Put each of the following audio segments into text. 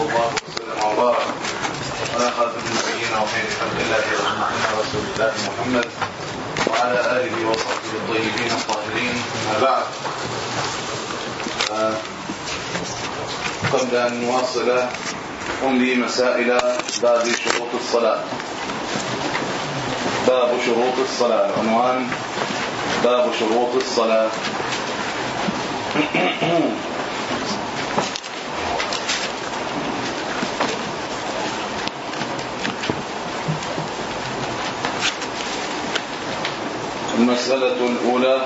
صلى الله وسلم وبارك على خاتم النبيين وخير خلق الله اجمعين رسول الله محمد وعلى اله وصحبه الطيبين الطاهرين أما بعد قبل أن نواصل املي مسائل باب شروط الصلاه باب شروط الصلاة عنوان باب شروط الصلاة. المسألة الأولى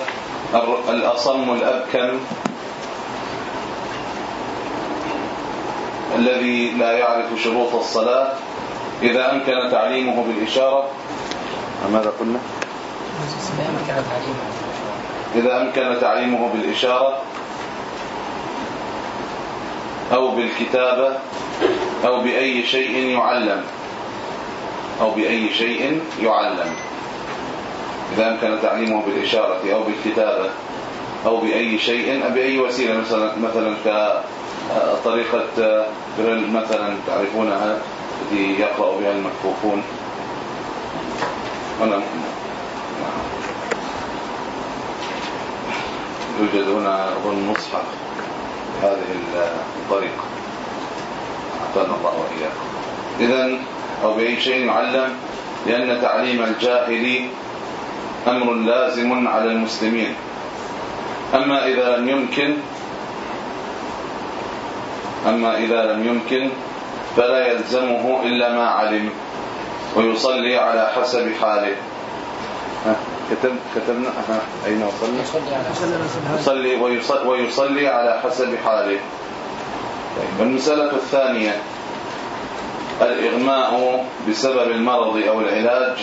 الأصم الأبكم الذي لا يعرف شروط الصلاة إذا أمكن تعليمه بالإشارة. ماذا قلنا؟ إذا أمكن تعليمه بالإشارة أو بالكتابة أو بأي شيء يعلم أو بأي شيء يعلم. إذا أمكن تعليمه بالإشارة أو بالكتابة أو بأي شيء بأي وسيلة؟ مثلا مثلا كطريقة بريل مثلا تعرفونها التي يقرأ بها المكفوفون. هنا يوجد هنا أظن مصحف بهذه الطريقة. أعطانا الله وإياكم. إذا أو بأي شيء يعلم لأن تعليم الجاهل أمر لازم على المسلمين. أما إذا لم يمكن أما إذا لم يمكن فلا يلزمه إلا ما علم ويصلي على حسب حاله. كتب كتبنا ها أين وصلنا؟ يصلي ويصلي, ويصلي على حسب حاله. طيب المسألة الثانية الإغماء بسبب المرض أو العلاج.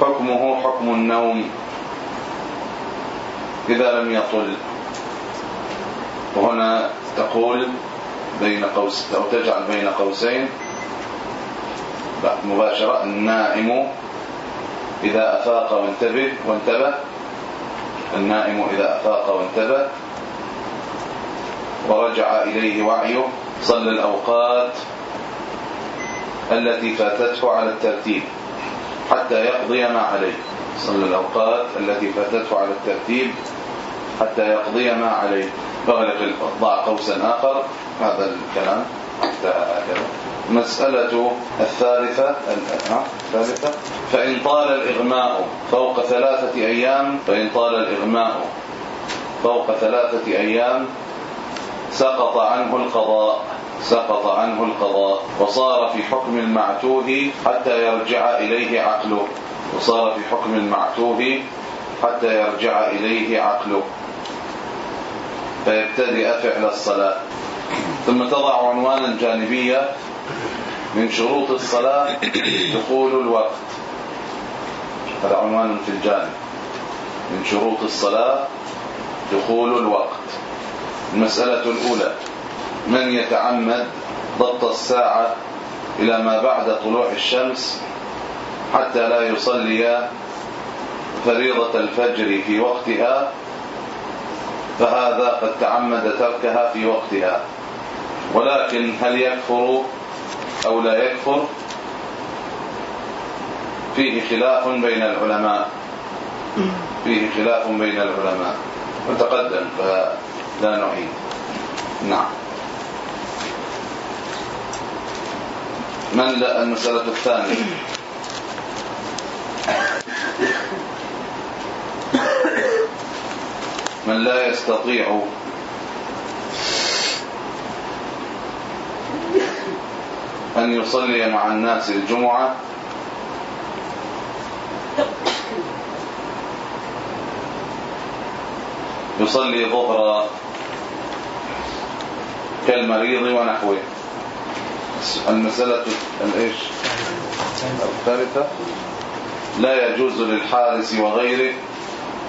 حكمه حكم النوم. إذا لم يطل. وهنا تقول بين قوس أو تجعل بين قوسين. مباشرة النائم إذا أفاق وانتبه وانتبه. النائم إذا أفاق وانتبه. ورجع إليه وعيه. صلى الأوقات التي فاتته على الترتيب. حتى يقضي ما عليه. صلى الأوقات التي فاتته على الترتيب حتى يقضي ما عليه. فغلق ضع قوسا آخر. هذا الكلام. هكذا مسألة الثالثة الثالثة. فإن طال الإغماء فوق ثلاثة أيام فإن طال الإغماء فوق ثلاثة أيام سقط عنه القضاء. سقط عنه القضاء وصار في حكم المعتوه حتى يرجع إليه عقله. وصار في حكم المعتوه حتى يرجع إليه عقله. فيبتدئ فعل الصلاة. ثم تضع عنوانا جانبيا من شروط الصلاة دخول الوقت. هذا عنوان في الجانب. من شروط الصلاة دخول الوقت. المسألة الأولى. من يتعمد ضبط الساعة إلى ما بعد طلوع الشمس حتى لا يصلي فريضة الفجر في وقتها فهذا قد تعمد تركها في وقتها. ولكن هل يكفر أو لا يكفر؟ فيه خلاف بين العلماء. فيه خلاف بين العلماء. وتقدم فلا نعيد. نعم. من لا المسألة الثانية؟ من لا يستطيع أن يصلي مع الناس الجمعة يصلي ظهر كالمريض ونحوه. المسألة الايش الثالثة. لا يجوز للحارس وغيره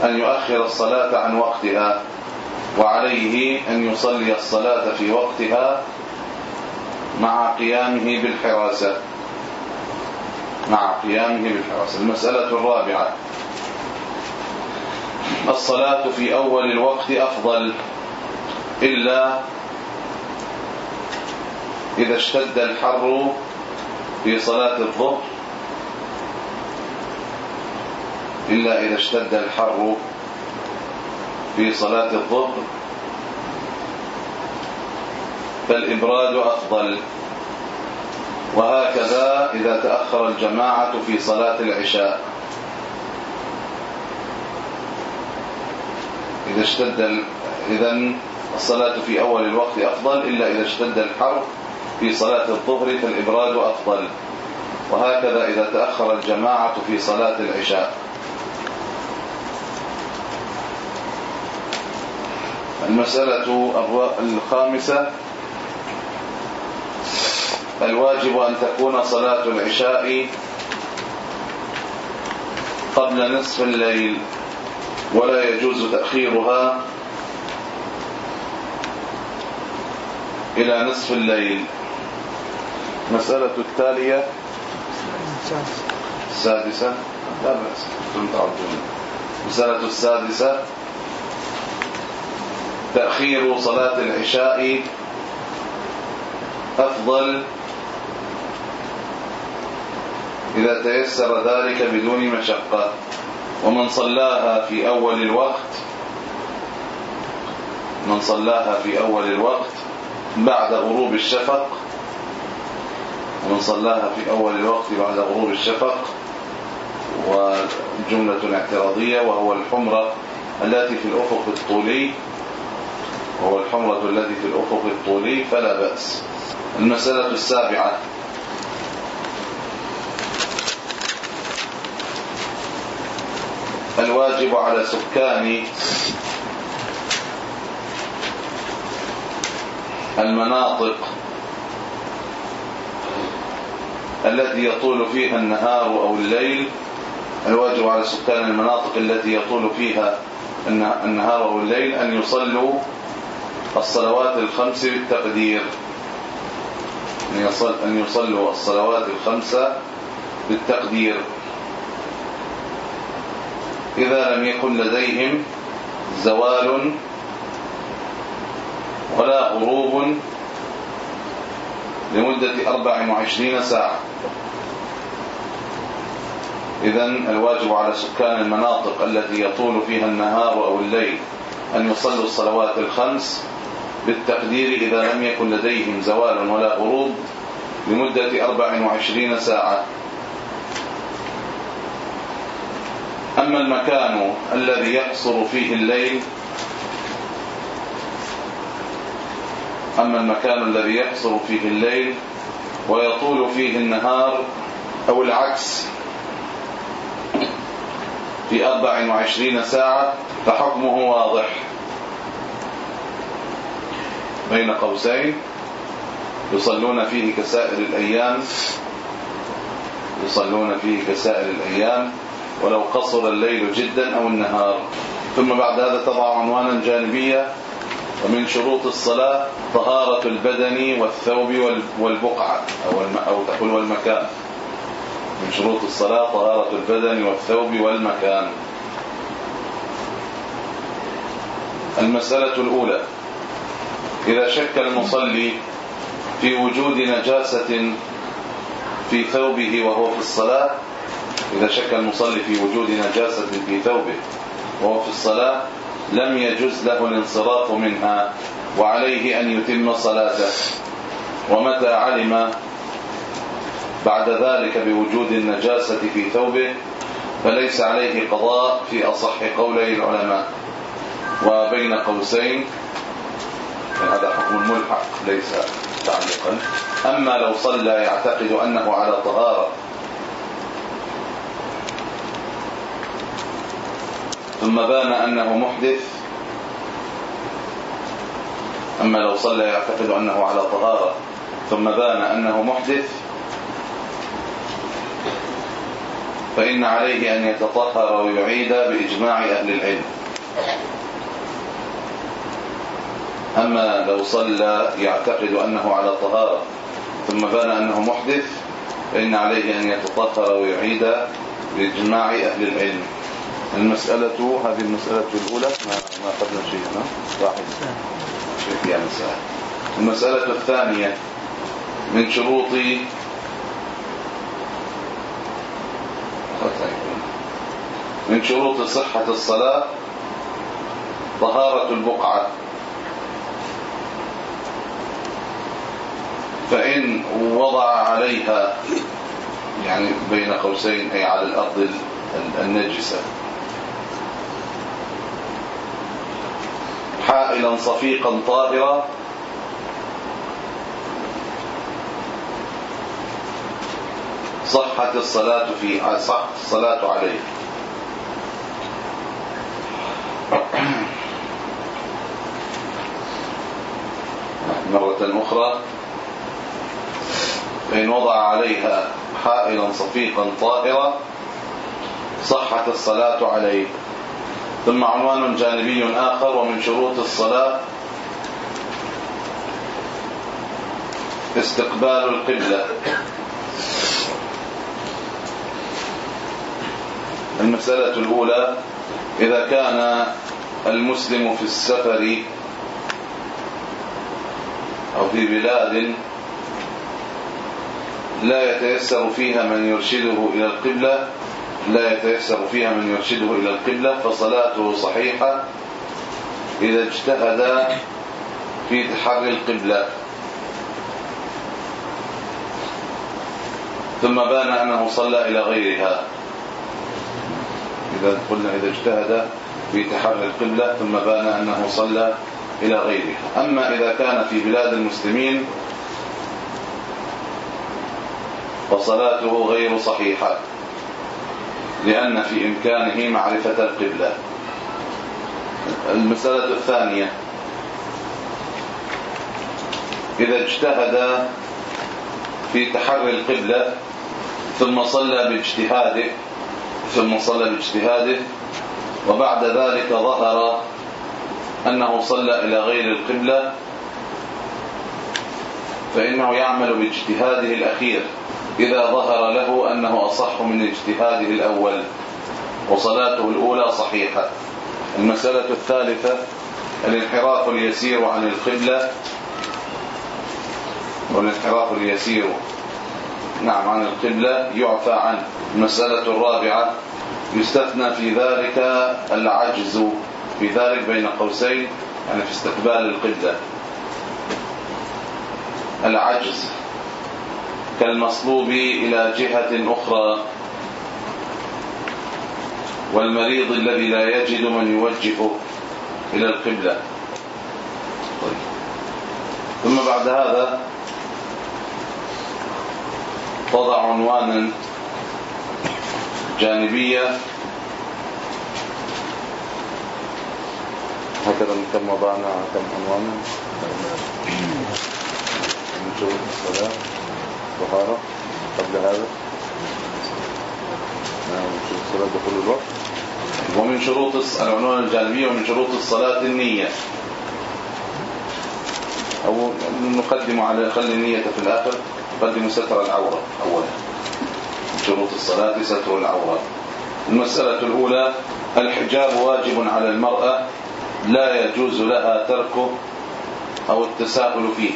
أن يؤخر الصلاة عن وقتها وعليه أن يصلي الصلاة في وقتها مع قيامه بالحراسة. مع قيامه بالحراسة. المسألة الرابعة. الصلاة في أول الوقت أفضل إلا إذا اشتد الحر في صلاة الظهر إلا إذا اشتد الحر في صلاة الظهر فالإبراد أفضل. وهكذا إذا تأخر الجماعة في صلاة العشاء. إذا اشتد إذا الصلاة في أول الوقت أفضل إلا إذا اشتد الحر في صلاة الظهر فالإبراد أفضل. وهكذا إذا تأخر الجماعة في صلاة العشاء. المسألة الخامسة الواجب أن تكون صلاة العشاء قبل نصف الليل ولا يجوز تأخيرها إلى نصف الليل. مسألة التالية. السادسة لا بأس. مسألة السادسة. تأخير صلاة العشاء أفضل إذا تيسر ذلك بدون مشقة. ومن صلاها في أول الوقت من صلاها في أول الوقت بعد غروب الشفق ومن صلاها في أول الوقت بعد غروب الشفق وجملة اعتراضية وهو الحمرة التي في الأفق الطولي وهو الحمرة التي في الأفق الطولي فلا بأس. المسألة السابعة. الواجب على سكان المناطق التي يطول فيها النهار أو الليل الواجب على سكان المناطق التي يطول فيها النهار أو الليل أن يصلوا الصلوات الخمس بالتقدير. أن يصلوا الصلوات الخمسة بالتقدير. إذا لم يكن لديهم زوال ولا غروب لمدة 24 ساعة. إذا الواجب على سكان المناطق التي يطول فيها النهار أو الليل أن يصلوا الصلوات الخمس بالتقدير إذا لم يكن لديهم زوال ولا غروب لمدة 24 ساعة. أما المكان الذي يقصر فيه الليل أما المكان الذي يقصر فيه الليل ويطول فيه النهار أو العكس في 24 ساعة فحكمه واضح. بين قوسين يصلون فيه كسائر الأيام يصلون فيه كسائر الأيام ولو قصر الليل جدا أو النهار. ثم بعد هذا تضع عنوانا جانبية ومن شروط الصلاة طهارة البدن والثوب والبقعة أو أو تقول والمكان. من شروط الصلاة طهارة البدن والثوب والمكان. المسألة الأولى. إذا شك المصلي في وجود نجاسة في ثوبه وهو في الصلاة إذا شك المصلي في وجود نجاسة في ثوبه وهو في الصلاة لم يجز له الانصراف منها وعليه أن يتم صلاته. ومتى علم بعد ذلك بوجود النجاسة في ثوبه فليس عليه قضاء في أصح قولي العلماء. وبين قوسين هذا حكم الملحق ليس تعليقا. أما لو صلى يعتقد أنه على طهارة ثم بان أنه محدث أما لو صلى يعتقد أنه على طهارة ثم بان أنه محدث فإن عليه أن يتطهر ويعيد بإجماع أهل العلم. أما لو صلى يعتقد أنه على طهارة ثم بان أنه محدث فإن عليه أن يتطهر ويعيد بإجماع أهل العلم. المسألة هذه المسألة الأولى ما ما أخذنا شيء هنا واحد. شيء فيها مسألة المسألة الثانية من شروط من شروط صحة الصلاة طهارة البقعة. فإن وضع عليها يعني بين قوسين أي على الأرض النجسة. حائلا صفيقا طاهرا. صحت الصلاة في صح الصلاة عليه. مرة أخرى فإن وضع عليها حائلا صفيقا طاهرا صحت الصلاة عليه. ثم عنوان جانبي آخر ومن شروط الصلاة استقبال القبلة. المسألة الأولى إذا كان المسلم في السفر أو في بلاد لا يتيسر فيها من يرشده إلى القبلة لا يتيسر فيها من يرشده إلى القبلة فصلاته صحيحة إذا اجتهد في تحري القبلة. ثم بان أنه صلى إلى غيرها. إذا قلنا إذا اجتهد في تحري القبلة ثم بان أنه صلى إلى غيرها. أما إذا كان في بلاد المسلمين فصلاته غير صحيحة. لأن في إمكانه معرفة القبلة. المسألة الثانية. إذا اجتهد في تحري القبلة ثم صلى باجتهاده ثم صلى باجتهاده وبعد ذلك ظهر أنه صلى إلى غير القبلة فإنه يعمل باجتهاده الأخير. إذا ظهر له أنه أصح من اجتهاده الأول. وصلاته الأولى صحيحة. المسألة الثالثة الانحراف اليسير عن القبلة. والانحراف اليسير نعم عن القبلة يعفى عنه. المسألة الرابعة يستثنى في ذلك العجز في ذلك بين قوسين يعني في استقبال القبلة. العجز. كالمصلوب إلى جهة أخرى والمريض الذي لا يجد من يوجهه إلى القبلة. طيب. ثم بعد هذا وضع عنوانا جانبية. هكذا كم وضعنا كم عنوانا؟ من شروط الصلاة طهارة قبل هذا. نعم الصلاة دخول الوقت. ومن شروط العنوان الجانبية ومن شروط الصلاة النية. أو نقدم على خلي النية في الآخر. نقدم ستر العورة أولا. من شروط الصلاة ستر العورة. المسألة الأولى الحجاب واجب على المرأة لا يجوز لها تركه أو التساهل فيه.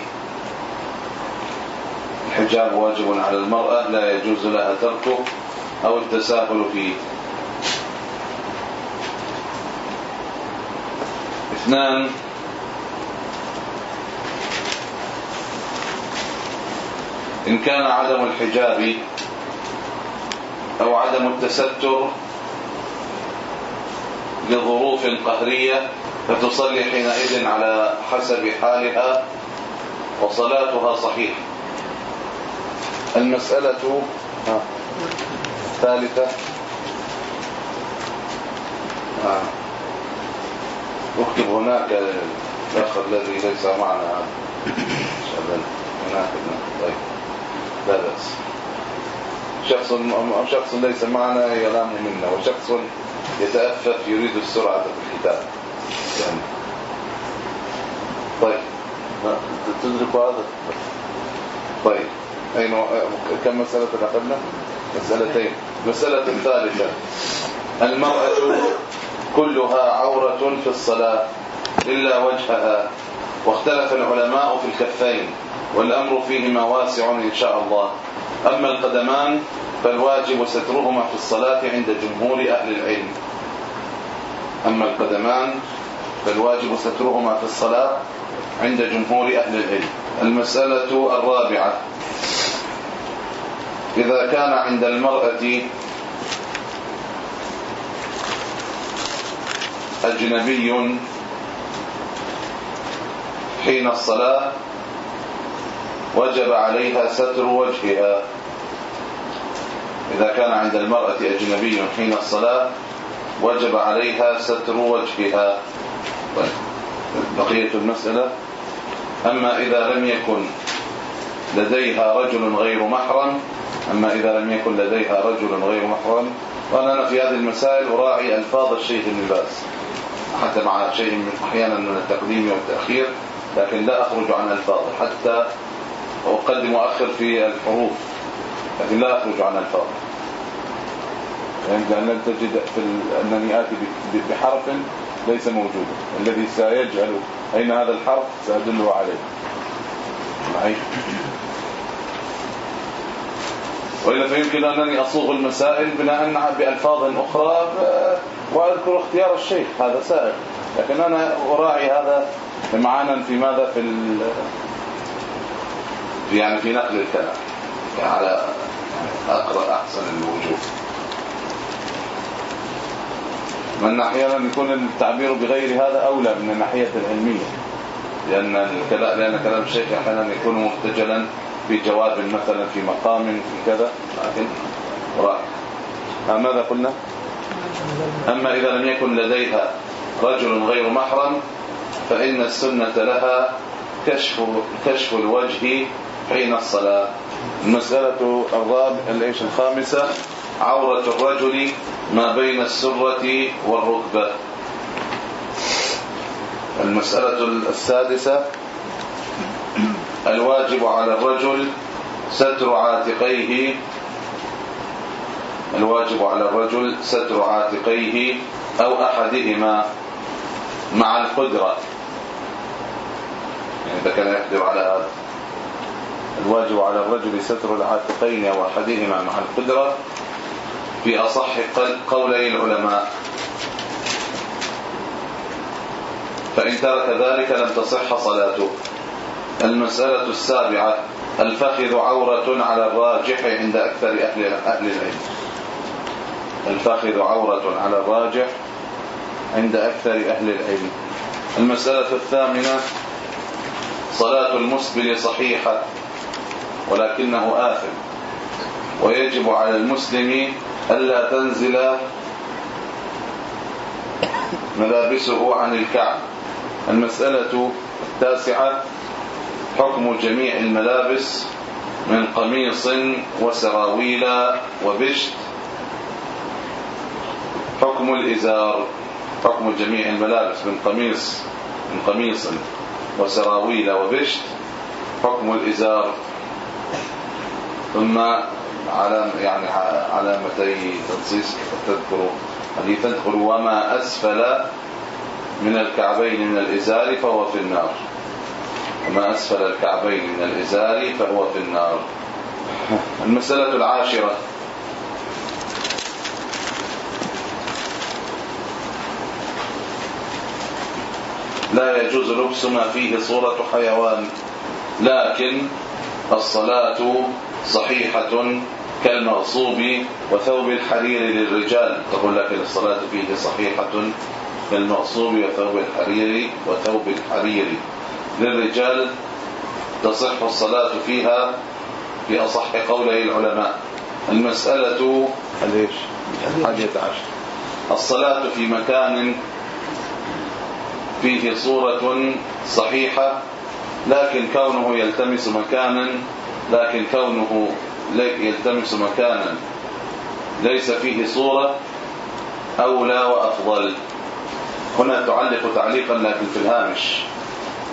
الحجاب واجب على المرأة لا يجوز لها تركه أو التساهل فيه. اثنان. إن كان عدم الحجاب أو عدم التستر لظروف قهرية فتصلي حينئذ على حسب حالها وصلاتها صحيحه المسألة الثالثة. اكتب هناك الأخ الذي ليس معنا. هناك طيب. لا بأس. شخص شخص ليس معنا ينام منا وشخص يتأفف يريد السرعة في الكتاب. يعني. طيب. تدرك هذا. طيب. أين كم مسألة أخذنا مسألتين. مسألة ثالثة. المرأة كلها عورة في الصلاة إلا وجهها. واختلف العلماء في الكفين والأمر فيهما واسع إن شاء الله. أما القدمان فالواجب سترهما في الصلاة عند جمهور أهل العلم. أما القدمان فالواجب سترهما في الصلاة عند جمهور أهل العلم. المسألة الرابعة. إذا كان عند المرأة أجنبي حين الصلاة وجب عليها ستر وجهها. إذا كان عند المرأة أجنبي حين الصلاة وجب عليها ستر وجهها. طيب بقية المسألة. أما إذا لم يكن لديها رجل غير محرم أما إذا لم يكن لديها رجل غير محرم وأنا في هذه المسائل أراعي ألفاظ الشيخ ابن باز حتى مع شيء من أحيانا من التقديم والتأخير لكن لا أخرج عن ألفاظه حتى أقدم وأخر في الحروف لكن لا أخرج عن ألفاظه يعني لأن تجد في أنني آتي بحرف ليس موجودا. الذي سيجعل أين هذا الحرف سأدله عليه. معي وإلا فيمكن أنني أصوغ المسائل بناء بألفاظ أخرى وأذكر اختيار الشيخ هذا سائل. لكن أنا أراعي هذا معانا في ماذا في يعني في نقل الكلام. يعني على أقرأ أحسن الوجوه. من أحيانا يكون التعبير بغير هذا أولى من الناحية العلمية لأن الكلام لأن كلام الشيخ أحيانا يكون مرتجلا في جواب مثلا في مقام في كذا لكن راح ماذا قلنا؟ أما إذا لم يكن لديها رجل غير محرم فإن السنة لها كشف كشف الوجه حين الصلاة. المسألة الرابعه الإيش؟ الخامسة عورة الرجل ما بين السرة والركبة. المسألة السادسة الواجب على الرجل ستر عاتقيه الواجب على الرجل ستر عاتقيه أو أحدهما مع القدرة. يعني كان يقدر على هذا الواجب على الرجل ستر العاتقين أو أحدهما مع القدرة في أصح قولي العلماء. فإن ترك ذلك لم تصح صلاته. المسألة السابعة الفخذ عورة على الراجح عند أكثر أهل, أهل العلم. الفخذ عورة على الراجح عند أكثر أهل العلم. المسألة الثامنة صلاة المسبل صحيحة ولكنه آثم. ويجب على المسلم ألا تنزل ملابسه عن الكعب. المسألة التاسعة حكم جميع الملابس من قميص وسراويل وبشت. حكم الإزار حكم جميع الملابس من قميص من قميص وسراويل وبشت. حكم الإزار ثم على يعني علامتي تنصيص تذكر تدخل وما أسفل من الكعبين من الإزار فهو في النار. وما أسفل الكعبين من الإزار فهو في النار. المسألة العاشرة. لا يجوز لبس ما فيه صورة حيوان لكن الصلاة صحيحة كالمغصوب وثوب الحرير للرجال. تقول لكن الصلاة فيه صحيحة كالمغصوب وثوب الحرير وثوب الحرير. للرجال تصح الصلاة فيها في أصح قولي العلماء. المسألة الايش الحادية عشر. الصلاة في مكان فيه صورة صحيحة لكن كونه يلتمس مكانا لكن كونه يلتمس مكانا ليس فيه صورة أولى وأفضل. هنا تعلق تعليقا لكن في الهامش.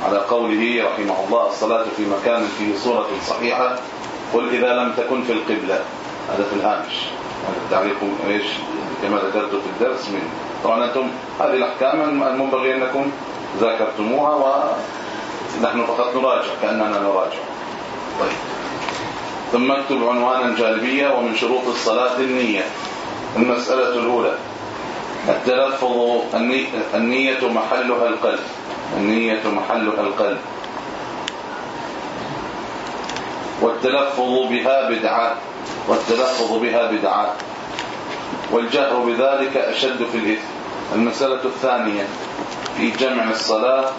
على قوله رحمه الله الصلاة في مكان فيه صورة صحيحة قل إذا لم تكن في القبلة. هذا في الهامش هذا التعليق إيش؟ كما ذكرت في الدرس من طبعا أنتم هذه الأحكام المنبغي انكم ذاكرتموها ونحن فقط نراجع كأننا نراجع. طيب. ثم اكتب عنوانا جانبية ومن شروط الصلاة النية. المسألة الأولى التلفظ النية محلها القلب. النية محلها القلب. والتلفظ بها بدعة. والتلفظ بها بدعة. والجهر بذلك أشد في الإثم. المسألة الثانية في جمع الصلاة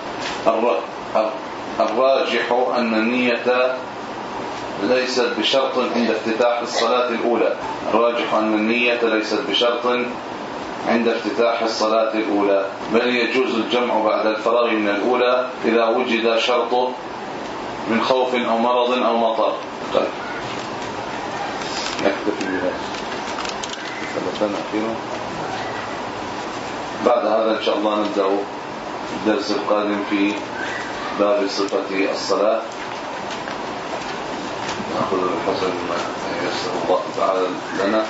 الراجح أن النية ليست بشرط عند افتتاح الصلاة الأولى. الراجح أن النية ليست بشرط عند افتتاح الصلاة الأولى. بل يجوز الجمع بعد الفراغ من الأولى إذا وجد شرط من خوف أو مرض أو مطر؟ طيب. نكتفي بهذا بعد هذا إن شاء الله نبدأ الدرس القادم في باب صفة الصلاة. نأخذ الحسن ما يسر الله تعالى لنا.